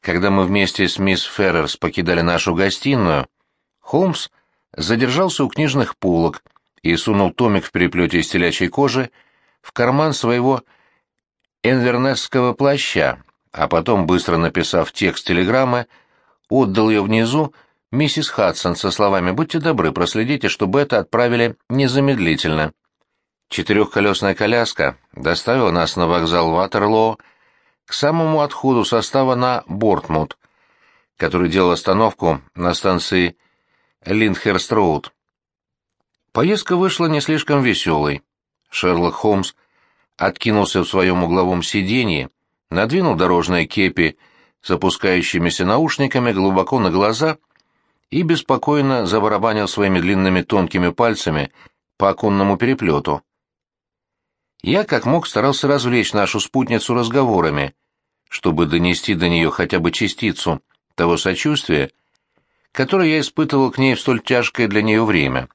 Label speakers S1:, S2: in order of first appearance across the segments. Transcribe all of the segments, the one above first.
S1: Когда мы вместе с мисс Феррерс покидали нашу гостиную, Холмс задержался у книжных полок и сунул томик в переплете из телячьей кожи в карман своего энвернесского плаща, а потом, быстро написав текст телеграммы, отдал ее внизу миссис Хадсон со словами «Будьте добры, проследите, чтобы это отправили незамедлительно». Четырехколесная коляска доставила нас на вокзал Ватерлоо к самому отходу состава на Бортмут, который делал остановку на станции Линдхерст-Роуд. Поездка вышла не слишком веселой. Шерлок Холмс откинулся в своем угловом сиденье, надвинул дорожные кепи с опускающимися наушниками глубоко на глаза и беспокойно забарабанил своими длинными тонкими пальцами по оконному переплету. Я как мог старался развлечь нашу спутницу разговорами, чтобы донести до нее хотя бы частицу того сочувствия, которое я испытывал к ней в столь тяжкое для нее время.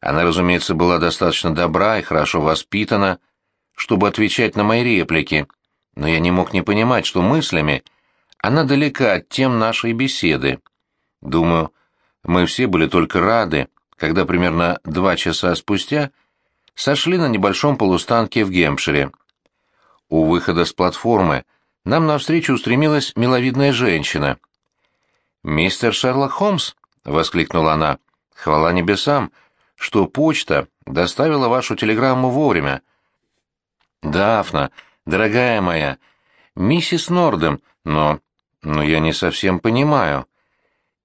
S1: Она, разумеется, была достаточно добра и хорошо воспитана, чтобы отвечать на мои реплики, но я не мог не понимать, что мыслями она далека от тем нашей беседы. Думаю, мы все были только рады, когда примерно два часа спустя сошли на небольшом полустанке в Гемпшире. У выхода с платформы нам навстречу устремилась миловидная женщина. «Мистер Шерлок Холмс!» — воскликнула она. «Хвала небесам, что почта доставила вашу телеграмму вовремя. Дафна, дорогая моя, миссис Нордем, но... но я не совсем понимаю.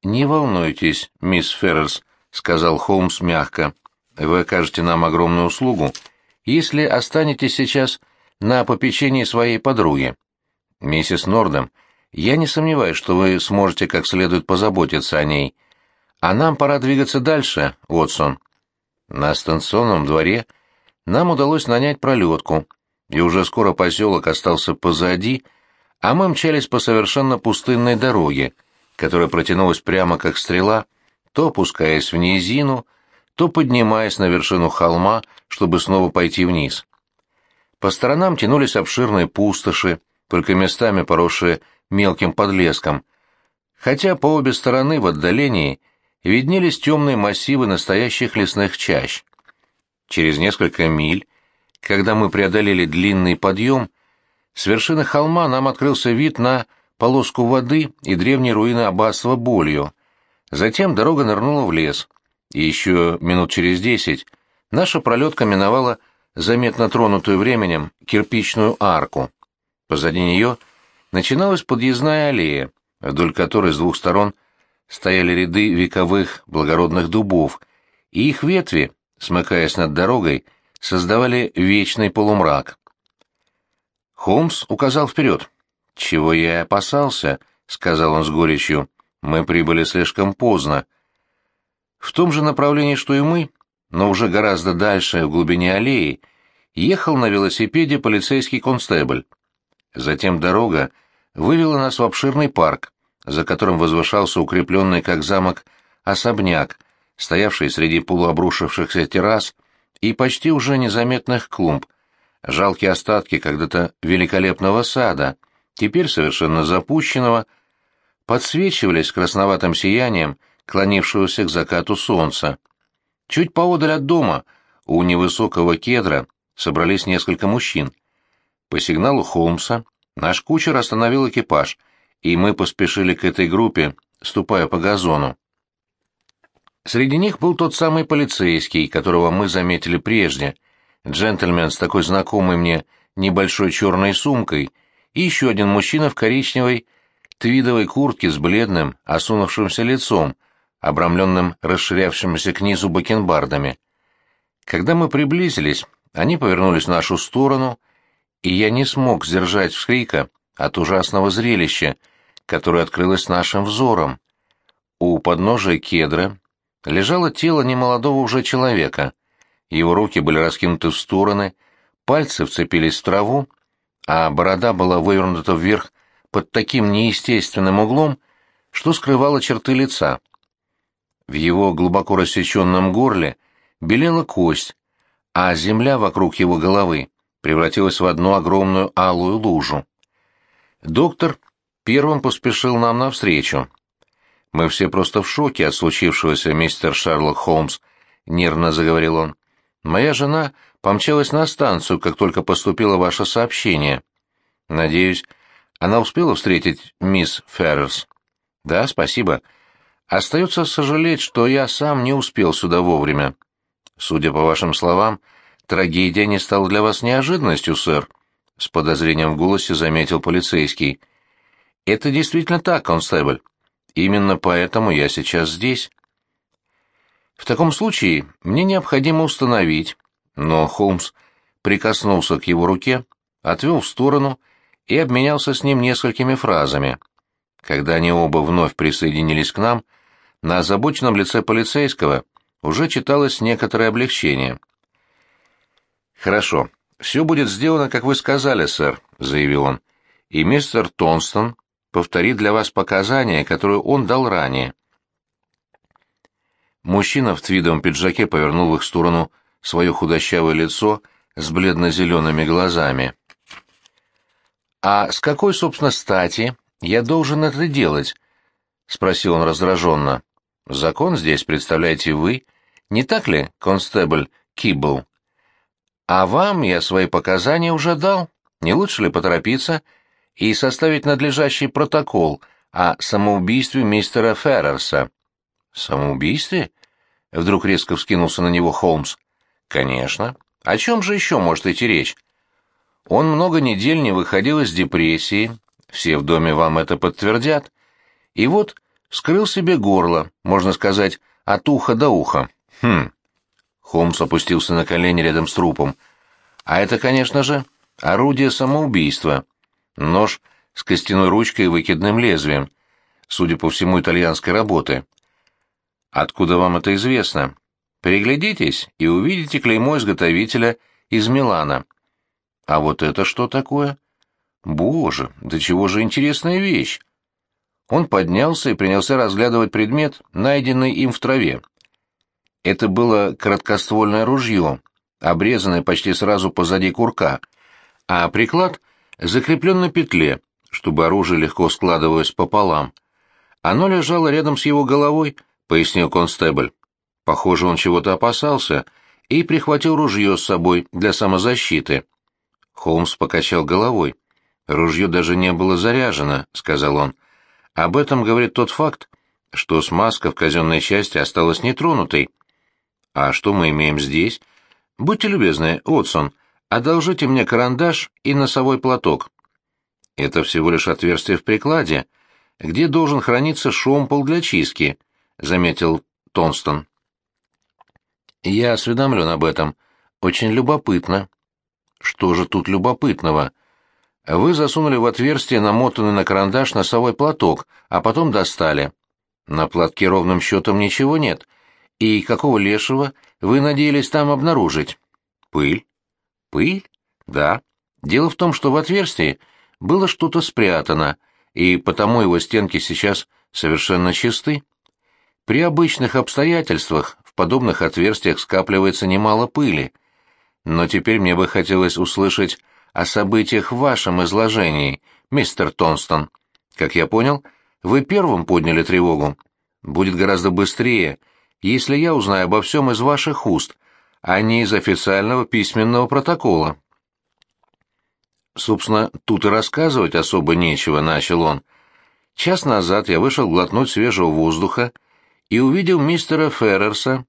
S1: Не волнуйтесь, мисс Феррерс, сказал Холмс мягко. Вы окажете нам огромную услугу, если останетесь сейчас на попечении своей подруги. Миссис Нордем, я не сомневаюсь, что вы сможете как следует позаботиться о ней. А нам пора двигаться дальше, Уотсон. На станционном дворе нам удалось нанять пролетку, и уже скоро поселок остался позади, а мы мчались по совершенно пустынной дороге, которая протянулась прямо как стрела, то опускаясь в низину, то поднимаясь на вершину холма, чтобы снова пойти вниз. По сторонам тянулись обширные пустоши, только местами поросшие мелким подлеском, хотя по обе стороны в отдалении – виднелись темные массивы настоящих лесных чащ. Через несколько миль, когда мы преодолели длинный подъем, с вершины холма нам открылся вид на полоску воды и древние руины аббатства Болью. Затем дорога нырнула в лес, и еще минут через десять наша пролетка миновала заметно тронутую временем кирпичную арку. Позади нее начиналась подъездная аллея, вдоль которой с двух сторон – стояли ряды вековых благородных дубов, и их ветви, смыкаясь над дорогой, создавали вечный полумрак. Холмс указал вперед. «Чего я и опасался», — сказал он с горечью, — «мы прибыли слишком поздно». В том же направлении, что и мы, но уже гораздо дальше, в глубине аллеи, ехал на велосипеде полицейский констебль. Затем дорога вывела нас в обширный парк, за которым возвышался укрепленный как замок особняк, стоявший среди полуобрушившихся террас и почти уже незаметных клумб, жалкие остатки когда-то великолепного сада, теперь совершенно запущенного, подсвечивались красноватым сиянием клонившегося к закату солнца. Чуть поодаль от дома, у невысокого кедра, собрались несколько мужчин. По сигналу Холмса наш кучер остановил экипаж — и мы поспешили к этой группе, ступая по газону. Среди них был тот самый полицейский, которого мы заметили прежде, джентльмен с такой знакомой мне небольшой черной сумкой, и еще один мужчина в коричневой твидовой куртке с бледным, осунувшимся лицом, обрамленным расширявшимися к низу бакенбардами. Когда мы приблизились, они повернулись в нашу сторону, и я не смог сдержать вскрика от ужасного зрелища, которое открылось нашим взором. У подножия кедра лежало тело немолодого уже человека. Его руки были раскинуты в стороны, пальцы вцепились в траву, а борода была вывернута вверх под таким неестественным углом, что скрывала черты лица. В его глубоко рассеченном горле белела кость, а земля вокруг его головы превратилась в одну огромную алую лужу. Доктор первым поспешил нам навстречу. «Мы все просто в шоке от случившегося, мистер Шерлок Холмс», — нервно заговорил он. «Моя жена помчалась на станцию, как только поступило ваше сообщение. Надеюсь, она успела встретить мисс Феррерс?» «Да, спасибо. Остается сожалеть, что я сам не успел сюда вовремя. Судя по вашим словам, трагедия не стала для вас неожиданностью, сэр», — с подозрением в голосе заметил полицейский. «Это действительно так, констебль. Именно поэтому я сейчас здесь. В таком случае мне необходимо установить, но Холмс прикоснулся к его руке, отвел в сторону и обменялся с ним несколькими фразами. Когда они оба вновь присоединились к нам, на озабоченном лице полицейского уже читалось некоторое облегчение. «Хорошо, все будет сделано, как вы сказали, сэр», — заявил он. «И мистер Тонстон повторит для вас показания, которые он дал ранее. Мужчина в твидовом пиджаке повернул в их сторону свое худощавое лицо с бледно-зелеными глазами. «А с какой, собственно, стати я должен это делать?» — спросил он раздраженно. «Закон здесь представляете вы, не так ли, констебль Кибл? А вам я свои показания уже дал. Не лучше ли поторопиться и составить надлежащий протокол о самоубийстве мистера Феррерса. «Самоубийстве?» — вдруг резко вскинулся на него Холмс. «Конечно. О чем же еще может идти речь? Он много недель не выходил из депрессии, все в доме вам это подтвердят, и вот вскрыл себе горло, можно сказать, от уха до уха. Хм». Холмс опустился на колени рядом с трупом. «А это, конечно же, орудие самоубийства. Нож с костяной ручкой и выкидным лезвием, судя по всему, итальянской работы. Откуда вам это известно? Переглядитесь и увидите клеймо изготовителя из Милана. А вот это что такое? Боже, да чего же интересная вещь! Он поднялся и принялся разглядывать предмет, найденный им в траве. Это было краткоствольное ружье, обрезанное почти сразу позади курка, а приклад — закреплен на петле, чтобы оружие легко складывалось пополам. Оно лежало рядом с его головой, пояснил констебль. Похоже, он чего-то опасался и прихватил ружье с собой для самозащиты. Холмс покачал головой. «Ружье даже не было заряжено», — сказал он. «Об этом говорит тот факт, что смазка в казенной части осталась нетронутой». «А что мы имеем здесь?» «Будьте любезны, Отсон, одолжите мне карандаш и носовой платок. Это всего лишь отверстие в прикладе, где должен храниться шомпол для чистки, заметил Тонстон. Я осведомлен об этом. Очень любопытно. Что же тут любопытного? Вы засунули в отверстие намотанный на карандаш носовой платок, а потом достали. На платке ровным счетом ничего нет. И какого лешего вы надеялись там обнаружить? Пыль. Пыль? Да. Дело в том, что в отверстии было что-то спрятано, и потому его стенки сейчас совершенно чисты. При обычных обстоятельствах в подобных отверстиях скапливается немало пыли. Но теперь мне бы хотелось услышать о событиях в вашем изложении, мистер Тонстон. Как я понял, вы первым подняли тревогу. Будет гораздо быстрее, если я узнаю обо всем из ваших уст, а не из официального письменного протокола. Собственно, тут и рассказывать особо нечего, начал он. Час назад я вышел глотнуть свежего воздуха и увидел мистера Феррерса,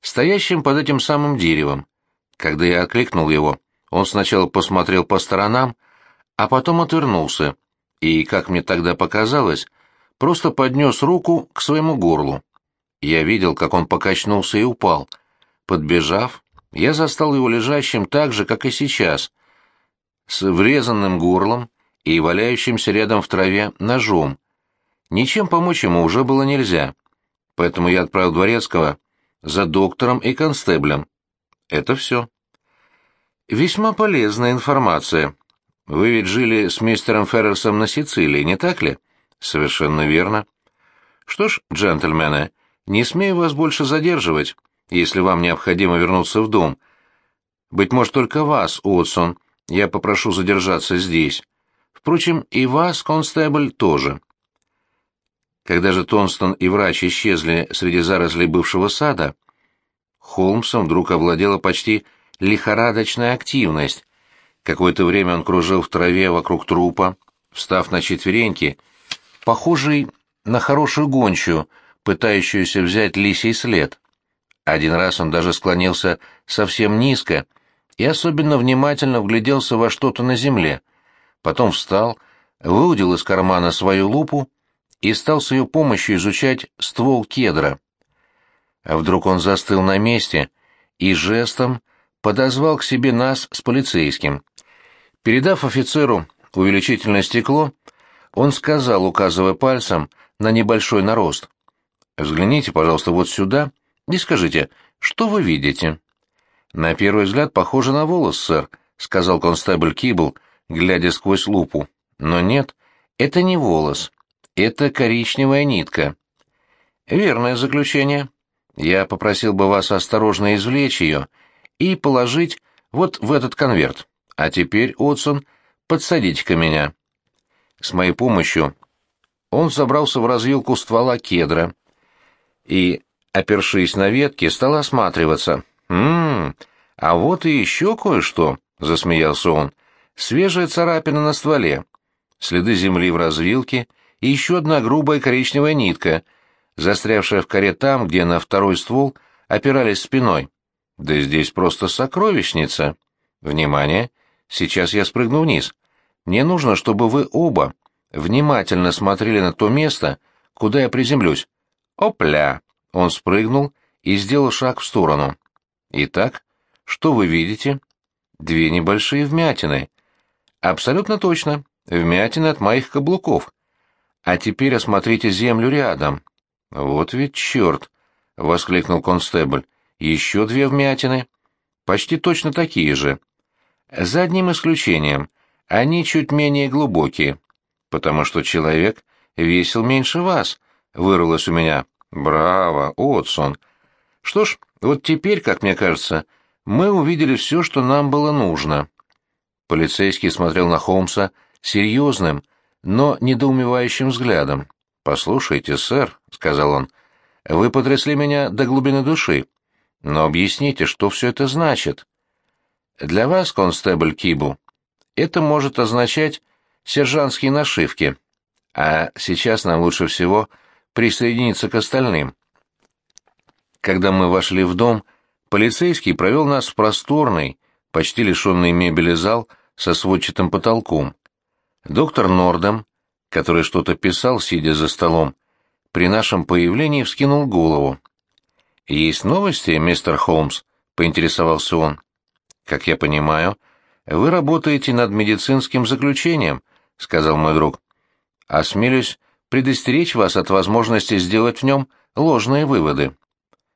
S1: стоящим под этим самым деревом. Когда я окликнул его, он сначала посмотрел по сторонам, а потом отвернулся, и, как мне тогда показалось, просто поднес руку к своему горлу. Я видел, как он покачнулся и упал — Подбежав, я застал его лежащим так же, как и сейчас, с врезанным горлом и валяющимся рядом в траве ножом. Ничем помочь ему уже было нельзя, поэтому я отправил Дворецкого за доктором и констеблем. Это все. Весьма полезная информация. Вы ведь жили с мистером Феррерсом на Сицилии, не так ли? Совершенно верно. Что ж, джентльмены, не смею вас больше задерживать если вам необходимо вернуться в дом. Быть может, только вас, Уотсон, я попрошу задержаться здесь. Впрочем, и вас, констебль, тоже. Когда же Тонстон и врач исчезли среди зарослей бывшего сада, Холмсом вдруг овладела почти лихорадочная активность. Какое-то время он кружил в траве вокруг трупа, встав на четвереньки, похожий на хорошую гончую, пытающуюся взять лисий след. Один раз он даже склонился совсем низко и особенно внимательно вгляделся во что-то на земле. Потом встал, выудил из кармана свою лупу и стал с ее помощью изучать ствол кедра. А вдруг он застыл на месте и жестом подозвал к себе нас с полицейским. Передав офицеру увеличительное стекло, он сказал, указывая пальцем на небольшой нарост. «Взгляните, пожалуйста, вот сюда и скажите, что вы видите?» «На первый взгляд похоже на волос, сэр», — сказал констебль Кибл, глядя сквозь лупу. «Но нет, это не волос. Это коричневая нитка». «Верное заключение. Я попросил бы вас осторожно извлечь ее и положить вот в этот конверт. А теперь, Отсон, подсадите-ка меня». С моей помощью он забрался в развилку ствола кедра и, опершись на ветки, стал осматриваться. «М-м, а вот и еще кое-что», — засмеялся он. «Свежая царапина на стволе, следы земли в развилке и еще одна грубая коричневая нитка, застрявшая в коре там, где на второй ствол опирались спиной. Да здесь просто сокровищница. Внимание, сейчас я спрыгну вниз. Мне нужно, чтобы вы оба внимательно смотрели на то место, куда я приземлюсь. Опля! Он спрыгнул и сделал шаг в сторону. Итак, что вы видите? Две небольшие вмятины. Абсолютно точно. Вмятины от моих каблуков. А теперь осмотрите землю рядом. Вот ведь черт! — воскликнул констебль. Еще две вмятины. Почти точно такие же. За одним исключением. Они чуть менее глубокие. Потому что человек весил меньше вас, вырвалось у меня. Браво, Отсон. Что ж, вот теперь, как мне кажется, мы увидели все, что нам было нужно. Полицейский смотрел на Холмса серьезным, но недоумевающим взглядом. «Послушайте, сэр», — сказал он, — «вы потрясли меня до глубины души. Но объясните, что все это значит?» «Для вас, констебль Кибу, это может означать сержантские нашивки, а сейчас нам лучше всего присоединиться к остальным». Когда мы вошли в дом, полицейский провел нас в просторный, почти лишенный мебели зал со сводчатым потолком. Доктор Нордом, который что-то писал, сидя за столом, при нашем появлении вскинул голову. «Есть новости, мистер Холмс?» — поинтересовался он. «Как я понимаю, вы работаете над медицинским заключением», — сказал мой друг. «Осмелюсь предостеречь вас от возможности сделать в нем ложные выводы».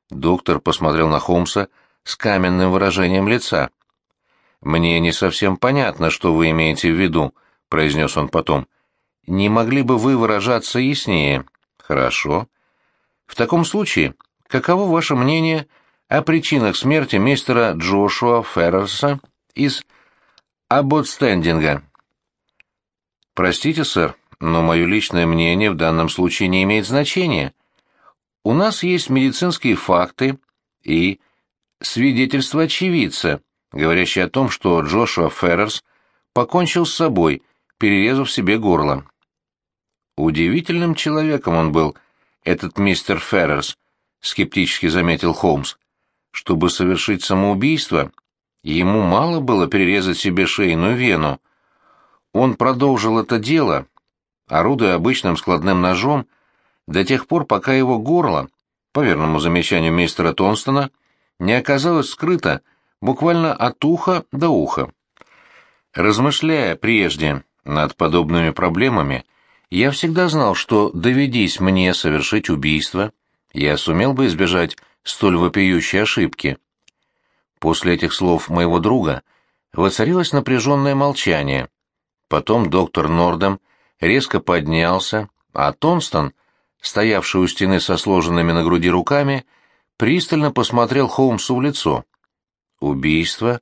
S1: Доктор посмотрел на Холмса с каменным выражением лица. «Мне не совсем понятно, что вы имеете в виду», — произнес он потом. «Не могли бы вы выражаться яснее?» «Хорошо. В таком случае, каково ваше мнение о причинах смерти мистера Джошуа Феррерса из Абботстендинга?» «Простите, сэр, но мое личное мнение в данном случае не имеет значения. У нас есть медицинские факты и свидетельство очевидца, говорящее о том, что Джошуа Феррерс покончил с собой, перерезав себе горло. Удивительным человеком он был, этот мистер Феррерс, скептически заметил Холмс. Чтобы совершить самоубийство, ему мало было перерезать себе шейную вену. Он продолжил это дело, орудуя обычным складным ножом, до тех пор, пока его горло, по верному замечанию мистера Тонстона, не оказалось скрыто буквально от уха до уха. Размышляя прежде над подобными проблемами, я всегда знал, что, доведись мне совершить убийство, я сумел бы избежать столь вопиющей ошибки. После этих слов моего друга воцарилось напряженное молчание. Потом доктор Нордем резко поднялся, а Тонстон стоявший у стены со сложенными на груди руками, пристально посмотрел Холмсу в лицо. «Убийство?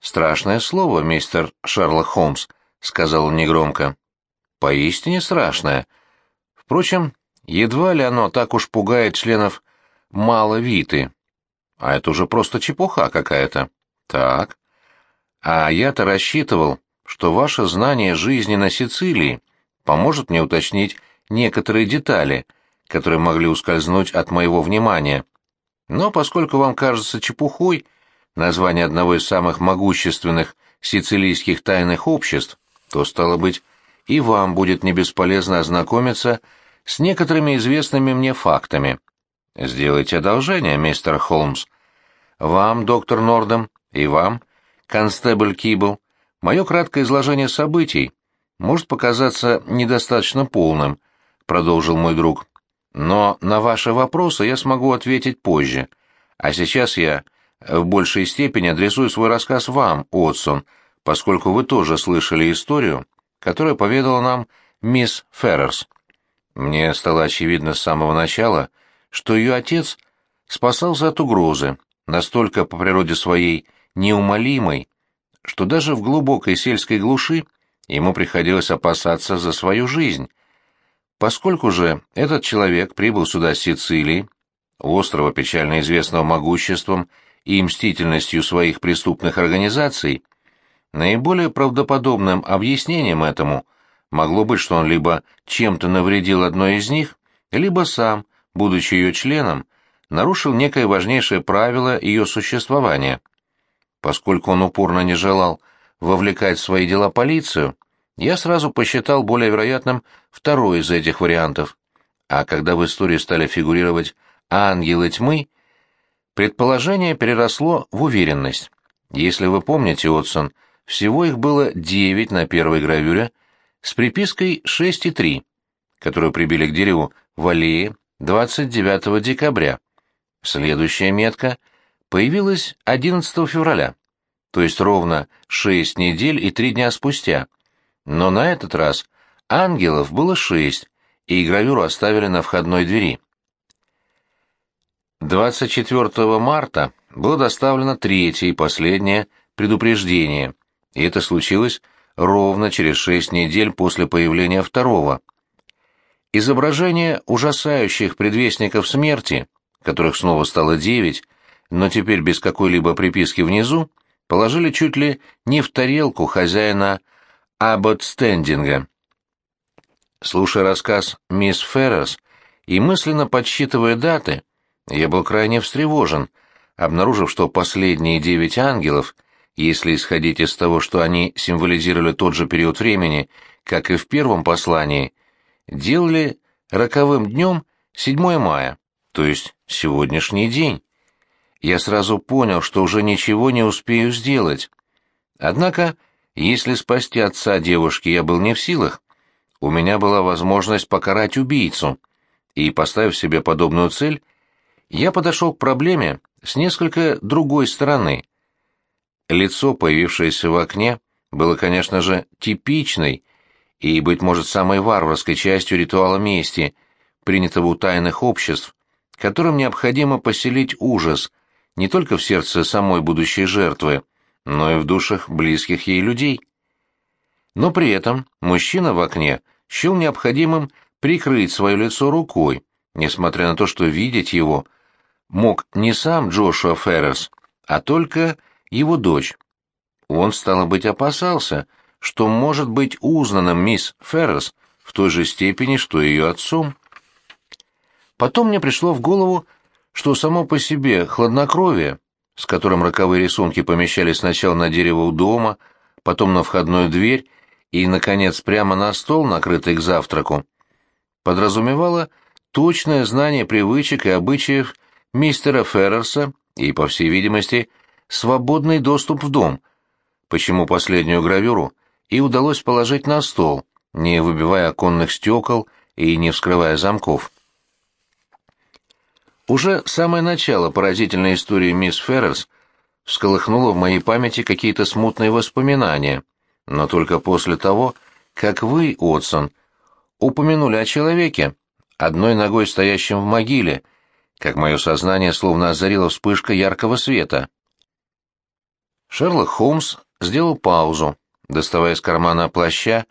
S1: Страшное слово, мистер Шерлок Холмс», — сказал он негромко. «Поистине страшное. Впрочем, едва ли оно так уж пугает членов маловиты. А это уже просто чепуха какая-то. Так. А я-то рассчитывал, что ваше знание жизни на Сицилии поможет мне уточнить некоторые детали, которые могли ускользнуть от моего внимания. Но поскольку вам кажется чепухой название одного из самых могущественных сицилийских тайных обществ, то, стало быть, и вам будет не бесполезно ознакомиться с некоторыми известными мне фактами. Сделайте одолжение, мистер Холмс. Вам, доктор Нордом, и вам, констебль Кибл, мое краткое изложение событий может показаться недостаточно полным, продолжил мой друг. Но на ваши вопросы я смогу ответить позже. А сейчас я в большей степени адресую свой рассказ вам, Отсон, поскольку вы тоже слышали историю, которую поведала нам мисс Феррерс. Мне стало очевидно с самого начала, что ее отец спасался от угрозы, настолько по природе своей неумолимой, что даже в глубокой сельской глуши ему приходилось опасаться за свою жизнь. Поскольку же этот человек прибыл сюда с Сицилии, острова, печально известного могуществом и мстительностью своих преступных организаций, наиболее правдоподобным объяснением этому могло быть, что он либо чем-то навредил одной из них, либо сам, будучи ее членом, нарушил некое важнейшее правило ее существования. Поскольку он упорно не желал вовлекать в свои дела полицию, я сразу посчитал более вероятным второй из этих вариантов. А когда в истории стали фигурировать ангелы тьмы, предположение переросло в уверенность. Если вы помните, Отсон, всего их было девять на первой гравюре с припиской 6,3, которую прибили к дереву в аллее 29 декабря. Следующая метка появилась 11 февраля, то есть ровно 6 недель и 3 дня спустя. Но на этот раз ангелов было 6, и гравюру оставили на входной двери. 24 марта было доставлено третье и последнее предупреждение, и это случилось ровно через шесть недель после появления второго. Изображение ужасающих предвестников смерти, которых снова стало девять, но теперь без какой-либо приписки внизу, положили чуть ли не в тарелку хозяина Аббот Стендинга. Слушая рассказ мисс Феррес и мысленно подсчитывая даты, я был крайне встревожен, обнаружив, что последние девять ангелов, если исходить из того, что они символизировали тот же период времени, как и в первом послании, делали роковым днем 7 мая, то есть сегодняшний день. Я сразу понял, что уже ничего не успею сделать. Однако, если спасти отца девушки я был не в силах, у меня была возможность покарать убийцу, и, поставив себе подобную цель, я подошел к проблеме с несколько другой стороны. Лицо, появившееся в окне, было, конечно же, типичной и, быть может, самой варварской частью ритуала мести, принятого у тайных обществ, которым необходимо поселить ужас не только в сердце самой будущей жертвы, но и в душах близких ей людей. Но при этом мужчина в окне счел необходимым прикрыть свое лицо рукой, несмотря на то, что видеть его мог не сам Джошуа Феррес, а только его дочь. Он, стало быть, опасался, что может быть узнанным мисс Феррес в той же степени, что ее отцом. Потом мне пришло в голову, что само по себе хладнокровие, с которым роковые рисунки помещались сначала на дерево у дома, потом на входную дверь и, наконец, прямо на стол, накрытый к завтраку, подразумевало точное знание привычек и обычаев мистера Феррерса и, по всей видимости, свободный доступ в дом, почему последнюю гравюру и удалось положить на стол, не выбивая оконных стекол и не вскрывая замков. Уже самое начало поразительной истории мисс Феррерс всколыхнуло в моей памяти какие-то смутные воспоминания, но только после того, как вы, Отсон, упомянули о человеке, одной ногой стоящем в могиле, как мое сознание словно озарило вспышка яркого света. Шерлок Холмс сделал паузу, доставая из кармана плаща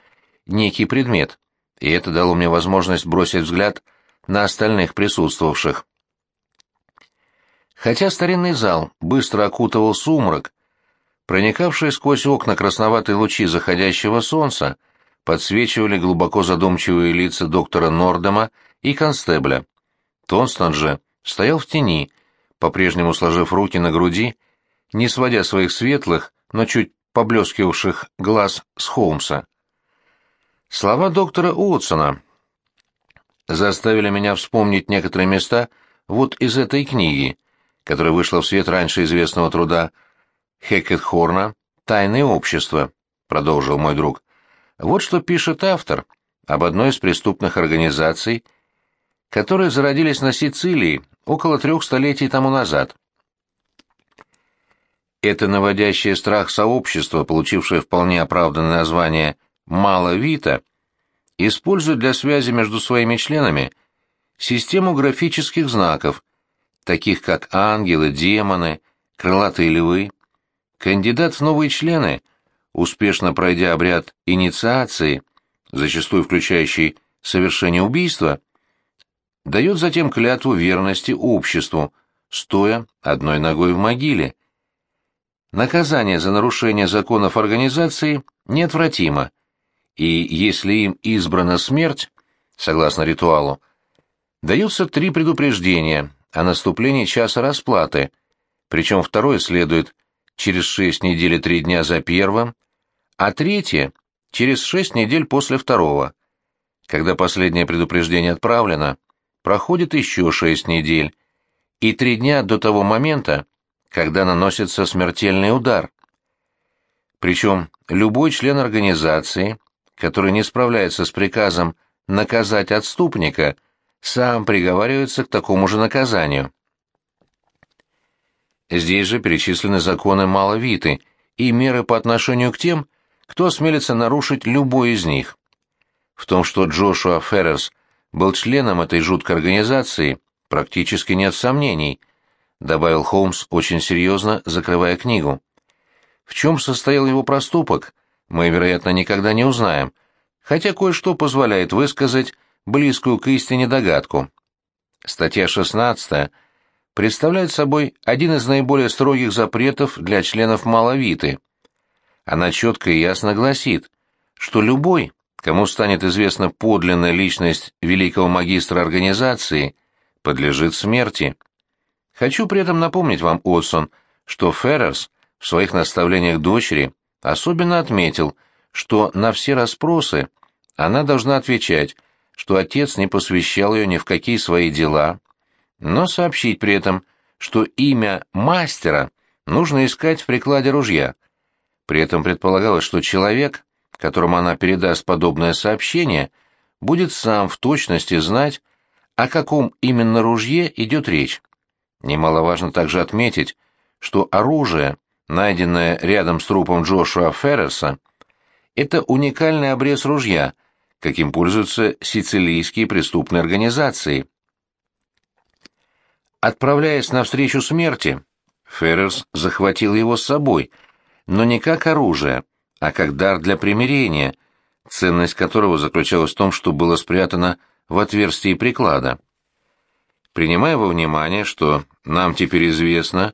S1: некий предмет, и это дало мне возможность бросить взгляд на остальных присутствовавших. Хотя старинный зал быстро окутывал сумрак, проникавшие сквозь окна красноватые лучи заходящего солнца подсвечивали глубоко задумчивые лица доктора Нордема и констебля. Тонстон же стоял в тени, по-прежнему сложив руки на груди, не сводя своих светлых, но чуть поблескивавших глаз с Холмса. Слова доктора Уотсона заставили меня вспомнить некоторые места вот из этой книги, которая вышла в свет раньше известного труда Хекетхорна «Тайное общество», — продолжил мой друг. Вот что пишет автор об одной из преступных организаций, которые зародились на Сицилии около трех столетий тому назад. Это наводящее страх сообщество, получившее вполне оправданное название «Мало Вита», использует для связи между своими членами систему графических знаков, таких как ангелы, демоны, крылатые львы. Кандидат в новые члены, успешно пройдя обряд инициации, зачастую включающий совершение убийства, дает затем клятву верности обществу, стоя одной ногой в могиле. Наказание за нарушение законов организации неотвратимо, и если им избрана смерть, согласно ритуалу, даются три предупреждения о наступлении часа расплаты, причем второе следует через шесть недель и три дня за первым, а третье — через шесть недель после второго. Когда последнее предупреждение отправлено, проходит еще шесть недель и три дня до того момента, когда наносится смертельный удар. Причем любой член организации, который не справляется с приказом наказать отступника, сам приговаривается к такому же наказанию. Здесь же перечислены законы маловиты и меры по отношению к тем, кто осмелится нарушить любой из них. В том, что Джошуа Феррерс был членом этой жуткой организации, практически нет сомнений, добавил Холмс очень серьезно, закрывая книгу. В чем состоял его проступок, мы, вероятно, никогда не узнаем, хотя кое-что позволяет высказать близкую к истине догадку. Статья 16 представляет собой один из наиболее строгих запретов для членов маловиты. Она четко и ясно гласит, что любой, кому станет известна подлинная личность великого магистра организации, подлежит смерти. Хочу при этом напомнить вам, Отсон, что Феррерс в своих наставлениях дочери особенно отметил, что на все расспросы она должна отвечать, что отец не посвящал ее ни в какие свои дела, но сообщить при этом, что имя мастера нужно искать в прикладе ружья. При этом предполагалось, что человек, которому она передаст подобное сообщение, будет сам в точности знать, о каком именно ружье идет речь. Немаловажно также отметить, что оружие, найденное рядом с трупом Джошуа Ферреса, это уникальный обрез ружья, каким пользуются сицилийские преступные организации. Отправляясь навстречу смерти, Феррерс захватил его с собой, но не как оружие, а как дар для примирения, ценность которого заключалась в том, что было спрятано в отверстии приклада. Принимая во внимание, что нам теперь известно,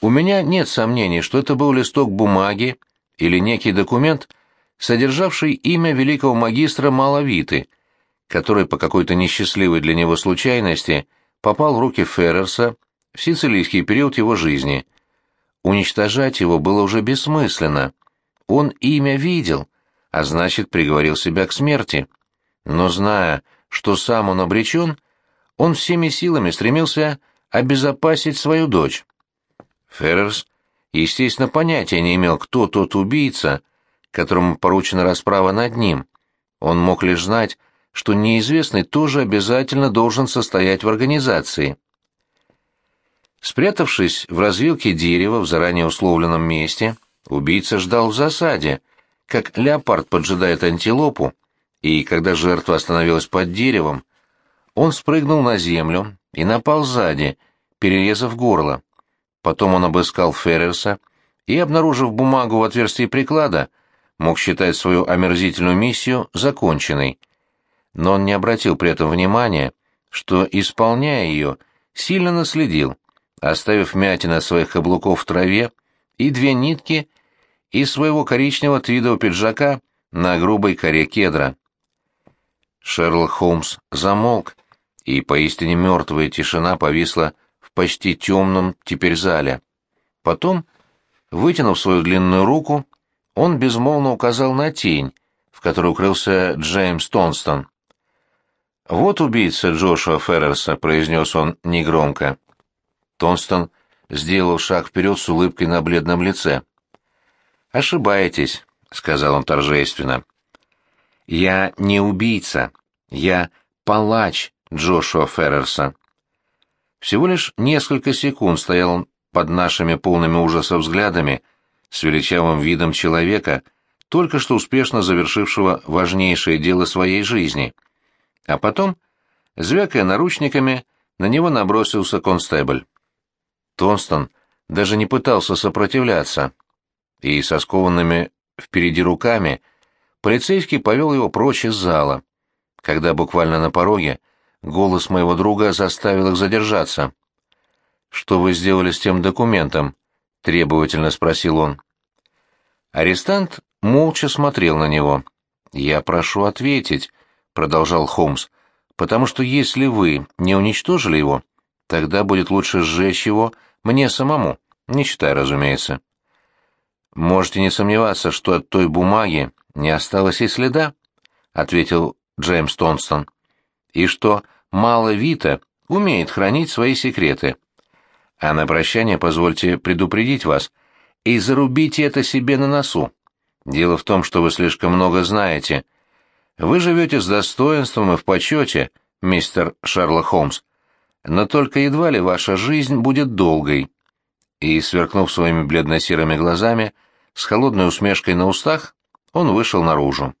S1: у меня нет сомнений, что это был листок бумаги или некий документ, содержавший имя великого магистра Малавиты, который по какой-то несчастливой для него случайности попал в руки Феррерса в сицилийский период его жизни. Уничтожать его было уже бессмысленно, он имя видел, а значит, приговорил себя к смерти. Но зная, что сам он обречен, он всеми силами стремился обезопасить свою дочь. Феррерс, естественно, понятия не имел, кто тот убийца, которому поручена расправа над ним. Он мог лишь знать, что неизвестный тоже обязательно должен состоять в организации. Спрятавшись в развилке дерева в заранее условленном месте, Убийца ждал в засаде, как леопард поджидает антилопу, и когда жертва остановилась под деревом, он спрыгнул на землю и напал сзади, перерезав горло. Потом он обыскал Феррерса и, обнаружив бумагу в отверстии приклада, мог считать свою омерзительную миссию законченной. Но он не обратил при этом внимания, что, исполняя ее, сильно наследил, оставив мятины от своих каблуков в траве и две нитки из своего коричневого твидового пиджака на грубой коре кедра. Шерлок Холмс замолк, и поистине мертвая тишина повисла в почти темном теперь зале. Потом, вытянув свою длинную руку, он безмолвно указал на тень, в которой укрылся Джеймс Тонстон. «Вот убийца Джошуа Феррерса», — произнес он негромко. Тонстон сделал шаг вперед с улыбкой на бледном лице. «Ошибаетесь», — сказал он торжественно. «Я не убийца. Я палач Джошуа Феррерса». Всего лишь несколько секунд стоял он под нашими полными ужаса взглядами, с величавым видом человека, только что успешно завершившего важнейшее дело своей жизни. А потом, звякая наручниками, на него набросился констебль. Тонстон даже не пытался сопротивляться, и со скованными впереди руками полицейский повел его прочь из зала, когда буквально на пороге голос моего друга заставил их задержаться. «Что вы сделали с тем документом?» — требовательно спросил он. Арестант молча смотрел на него. «Я прошу ответить», — продолжал Холмс, — «потому что если вы не уничтожили его, тогда будет лучше сжечь его мне самому, не читая, разумеется». «Можете не сомневаться, что от той бумаги не осталось и следа», — ответил Джеймс Тонстон. «И что мало Вита умеет хранить свои секреты. А на прощание позвольте предупредить вас, и зарубите это себе на носу. Дело в том, что вы слишком много знаете. Вы живете с достоинством и в почете, мистер Шерлок Холмс, но только едва ли ваша жизнь будет долгой». И, сверкнув своими бледно-серыми глазами, с холодной усмешкой на устах, он вышел наружу.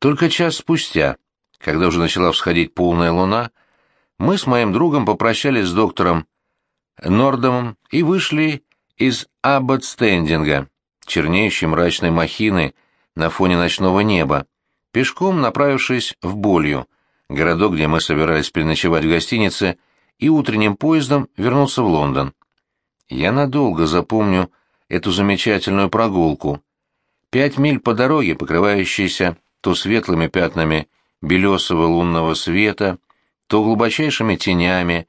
S1: Только час спустя, когда уже начала всходить полная луна, мы с моим другом попрощались с доктором Нордомом и вышли из Абботстендинга, чернеющей мрачной махины на фоне ночного неба, пешком направившись в Болью, городок, где мы собирались переночевать в гостинице, и утренним поездом вернуться в Лондон. Я надолго запомню эту замечательную прогулку. Пять миль по дороге, покрывающейся то светлыми пятнами белесого лунного света, то глубочайшими тенями,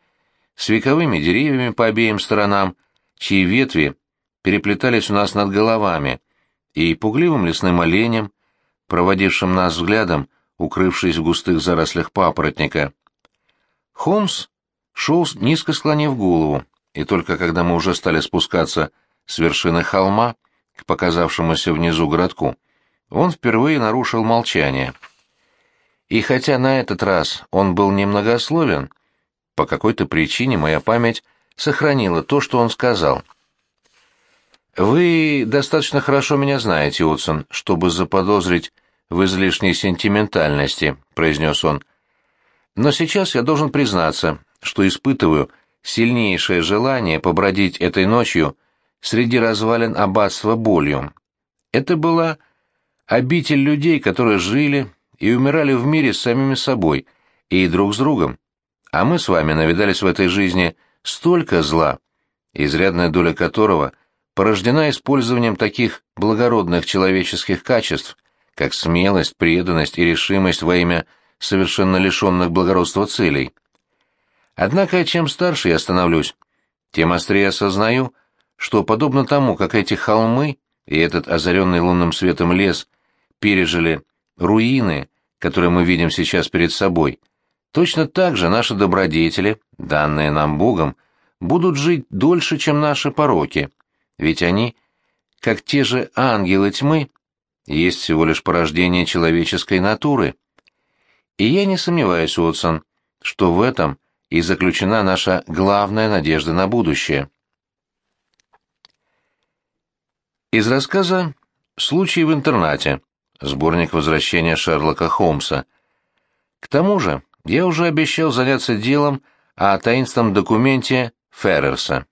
S1: с вековыми деревьями по обеим сторонам, чьи ветви переплетались у нас над головами, и пугливым лесным оленем, проводившим нас взглядом, укрывшись в густых зарослях папоротника. Холмс шел, низко склонив голову, и только когда мы уже стали спускаться с вершины холма к показавшемуся внизу городку, он впервые нарушил молчание. И хотя на этот раз он был немногословен, по какой-то причине моя память сохранила то, что он сказал. «Вы достаточно хорошо меня знаете, Утсон, чтобы заподозрить в излишней сентиментальности», — произнес он. «Но сейчас я должен признаться, что испытываю сильнейшее желание побродить этой ночью среди развалин аббатства болью. Это была обитель людей, которые жили, и умирали в мире с самими собой и друг с другом. А мы с вами навидались в этой жизни столько зла, изрядная доля которого порождена использованием таких благородных человеческих качеств, как смелость, преданность и решимость во имя совершенно лишенных благородства целей. Однако, чем старше я становлюсь, тем острее осознаю, что, подобно тому, как эти холмы и этот озаренный лунным светом лес пережили руины, которые мы видим сейчас перед собой, точно так же наши добродетели, данные нам Богом, будут жить дольше, чем наши пороки, ведь они, как те же ангелы тьмы, есть всего лишь порождение человеческой натуры. И я не сомневаюсь, Уотсон, что в этом и заключена наша главная надежда на будущее. Из рассказа «Случай в интернате» сборник возвращения Шерлока Холмса. К тому же, я уже обещал заняться делом о таинственном документе Феррерса.